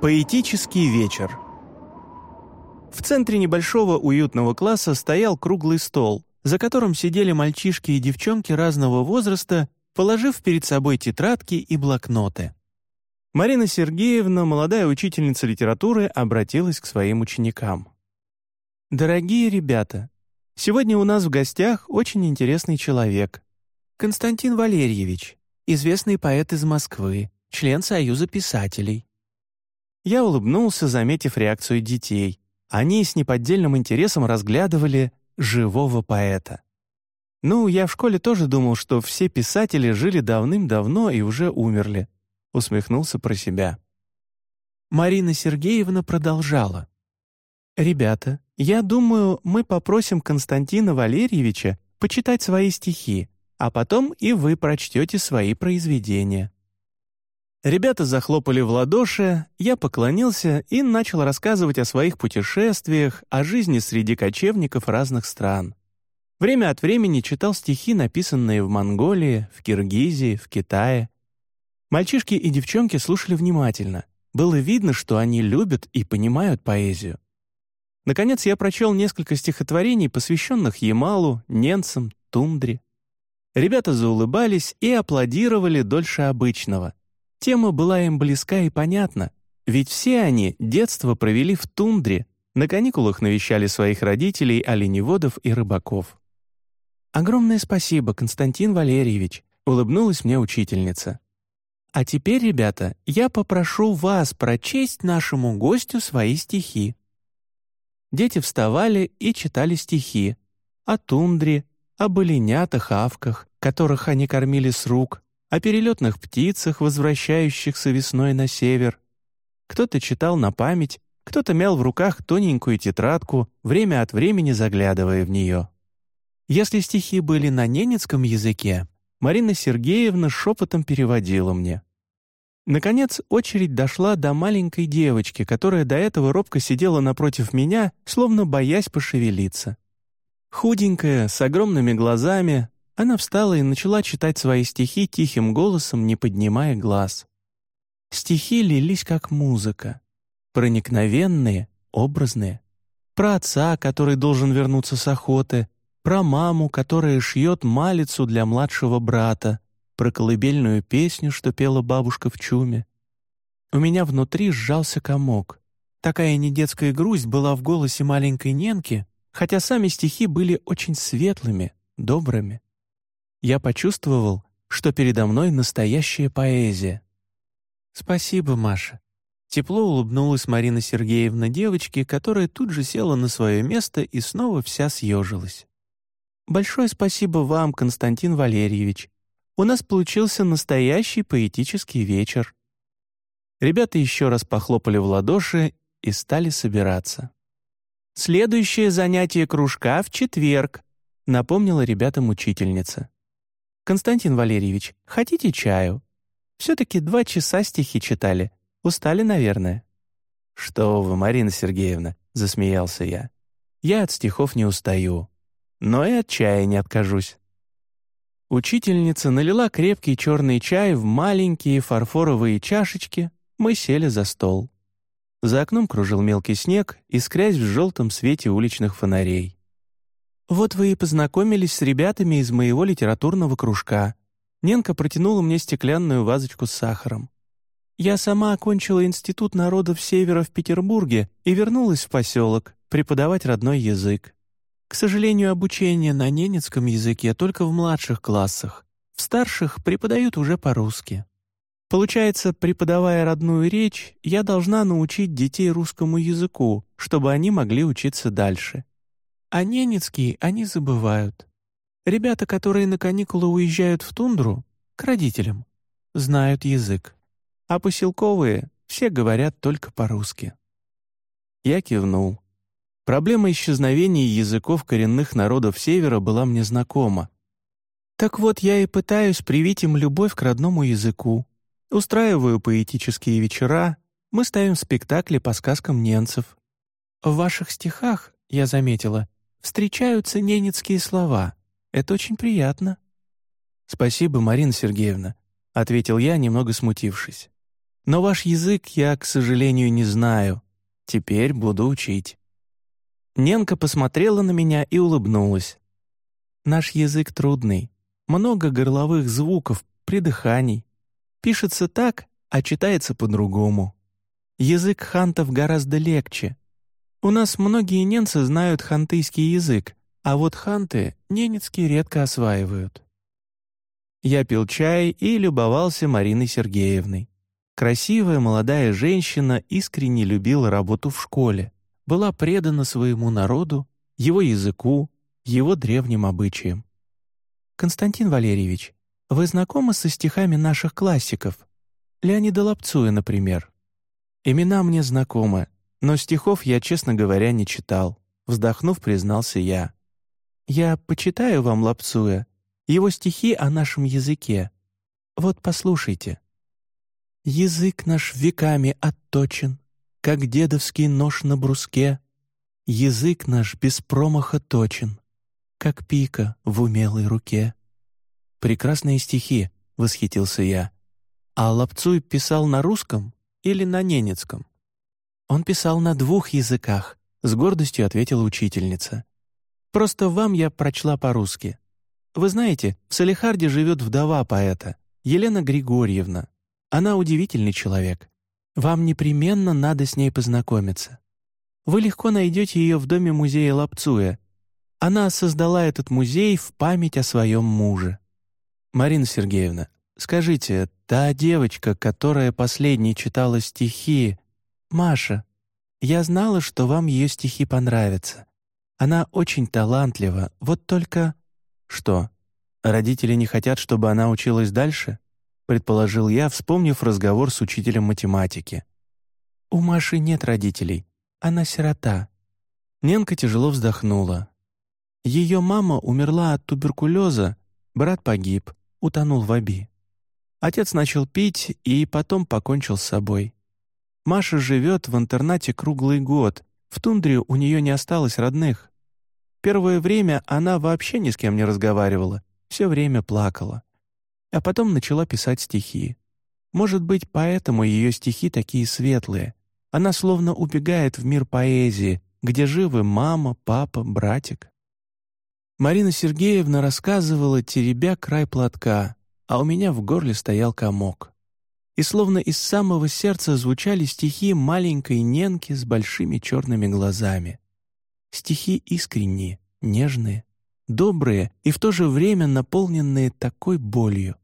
Поэтический вечер. В центре небольшого уютного класса стоял круглый стол, за которым сидели мальчишки и девчонки разного возраста, положив перед собой тетрадки и блокноты. Марина Сергеевна, молодая учительница литературы, обратилась к своим ученикам. «Дорогие ребята, сегодня у нас в гостях очень интересный человек. Константин Валерьевич, известный поэт из Москвы, член Союза писателей. Я улыбнулся, заметив реакцию детей. Они с неподдельным интересом разглядывали живого поэта. Ну, я в школе тоже думал, что все писатели жили давным-давно и уже умерли. Усмехнулся про себя. Марина Сергеевна продолжала. «Ребята, я думаю, мы попросим Константина Валерьевича почитать свои стихи, а потом и вы прочтете свои произведения. Ребята захлопали в ладоши, я поклонился и начал рассказывать о своих путешествиях, о жизни среди кочевников разных стран. Время от времени читал стихи, написанные в Монголии, в Киргизии, в Китае. Мальчишки и девчонки слушали внимательно. Было видно, что они любят и понимают поэзию. Наконец я прочел несколько стихотворений, посвященных Ямалу, ненцам, тундре. Ребята заулыбались и аплодировали дольше обычного — Тема была им близка и понятна, ведь все они детство провели в тундре, на каникулах навещали своих родителей, оленеводов и рыбаков. «Огромное спасибо, Константин Валерьевич», — улыбнулась мне учительница. «А теперь, ребята, я попрошу вас прочесть нашему гостю свои стихи». Дети вставали и читали стихи о тундре, об оленятах, авках, которых они кормили с рук, о перелетных птицах, возвращающихся весной на север. Кто-то читал на память, кто-то мял в руках тоненькую тетрадку, время от времени заглядывая в нее. Если стихи были на ненецком языке, Марина Сергеевна шепотом переводила мне. Наконец, очередь дошла до маленькой девочки, которая до этого робко сидела напротив меня, словно боясь пошевелиться. Худенькая, с огромными глазами, она встала и начала читать свои стихи тихим голосом, не поднимая глаз. Стихи лились как музыка, проникновенные, образные. Про отца, который должен вернуться с охоты, про маму, которая шьет малицу для младшего брата, про колыбельную песню, что пела бабушка в чуме. У меня внутри сжался комок. Такая недетская грусть была в голосе маленькой Ненки, хотя сами стихи были очень светлыми, добрыми я почувствовал, что передо мной настоящая поэзия. «Спасибо, Маша». Тепло улыбнулась Марина Сергеевна девочке, которая тут же села на свое место и снова вся съежилась. «Большое спасибо вам, Константин Валерьевич. У нас получился настоящий поэтический вечер». Ребята еще раз похлопали в ладоши и стали собираться. «Следующее занятие кружка в четверг», — напомнила ребятам учительница. «Константин Валерьевич, хотите чаю? Все-таки два часа стихи читали. Устали, наверное». «Что вы, Марина Сергеевна», — засмеялся я. «Я от стихов не устаю, но и от чая не откажусь». Учительница налила крепкий черный чай в маленькие фарфоровые чашечки, мы сели за стол. За окном кружил мелкий снег, искрясь в желтом свете уличных фонарей. «Вот вы и познакомились с ребятами из моего литературного кружка». Ненка протянула мне стеклянную вазочку с сахаром. «Я сама окончила Институт народов Севера в Петербурге и вернулась в поселок преподавать родной язык. К сожалению, обучение на ненецком языке только в младших классах. В старших преподают уже по-русски. Получается, преподавая родную речь, я должна научить детей русскому языку, чтобы они могли учиться дальше. А ненецкий они забывают. Ребята, которые на каникулы уезжают в тундру, к родителям, знают язык. А поселковые все говорят только по-русски. Я кивнул. Проблема исчезновения языков коренных народов Севера была мне знакома. Так вот, я и пытаюсь привить им любовь к родному языку. Устраиваю поэтические вечера, мы ставим спектакли по сказкам немцев. В ваших стихах, я заметила, встречаются ненецкие слова. Это очень приятно». «Спасибо, Марина Сергеевна», — ответил я, немного смутившись. Но ваш язык я, к сожалению, не знаю. Теперь буду учить». Ненка посмотрела на меня и улыбнулась. «Наш язык трудный. Много горловых звуков, придыханий. Пишется так, а читается по-другому. Язык хантов гораздо легче. У нас многие ненцы знают хантыйский язык, а вот ханты ненецкий редко осваивают. Я пил чай и любовался Мариной Сергеевной. Красивая молодая женщина искренне любила работу в школе, была предана своему народу, его языку, его древним обычаям. «Константин Валерьевич, вы знакомы со стихами наших классиков? Леонида Лапцуя, например?» «Имена мне знакомы, но стихов я, честно говоря, не читал», вздохнув, признался я. «Я почитаю вам Лапцуя, его стихи о нашем языке. Вот послушайте. «Язык наш веками отточен, как дедовский нож на бруске. Язык наш без промаха точен, как пика в умелой руке». «Прекрасные стихи», — восхитился я. «А Лапцуй писал на русском или на ненецком?» «Он писал на двух языках», — с гордостью ответила учительница. «Просто вам я прочла по-русски. Вы знаете, в Салихарде живет вдова поэта, Елена Григорьевна. Она удивительный человек. Вам непременно надо с ней познакомиться. Вы легко найдете ее в доме музея Лапцуя. Она создала этот музей в память о своем муже. Марина Сергеевна, скажите, та девочка, которая последней читала стихи, Маша, я знала, что вам ее стихи понравятся. Она очень талантлива, вот только... «Что, родители не хотят, чтобы она училась дальше?» предположил я, вспомнив разговор с учителем математики. «У Маши нет родителей. Она сирота». Ненка тяжело вздохнула. Ее мама умерла от туберкулеза, брат погиб, утонул в Аби. Отец начал пить и потом покончил с собой. Маша живет в интернате круглый год, в тундре у нее не осталось родных. Первое время она вообще ни с кем не разговаривала, все время плакала. А потом начала писать стихи. Может быть, поэтому ее стихи такие светлые. Она словно убегает в мир поэзии, где живы мама, папа, братик. Марина Сергеевна рассказывала, теребя край платка, а у меня в горле стоял комок. И словно из самого сердца звучали стихи маленькой Ненки с большими черными глазами. Стихи искренние, нежные, добрые и в то же время наполненные такой болью.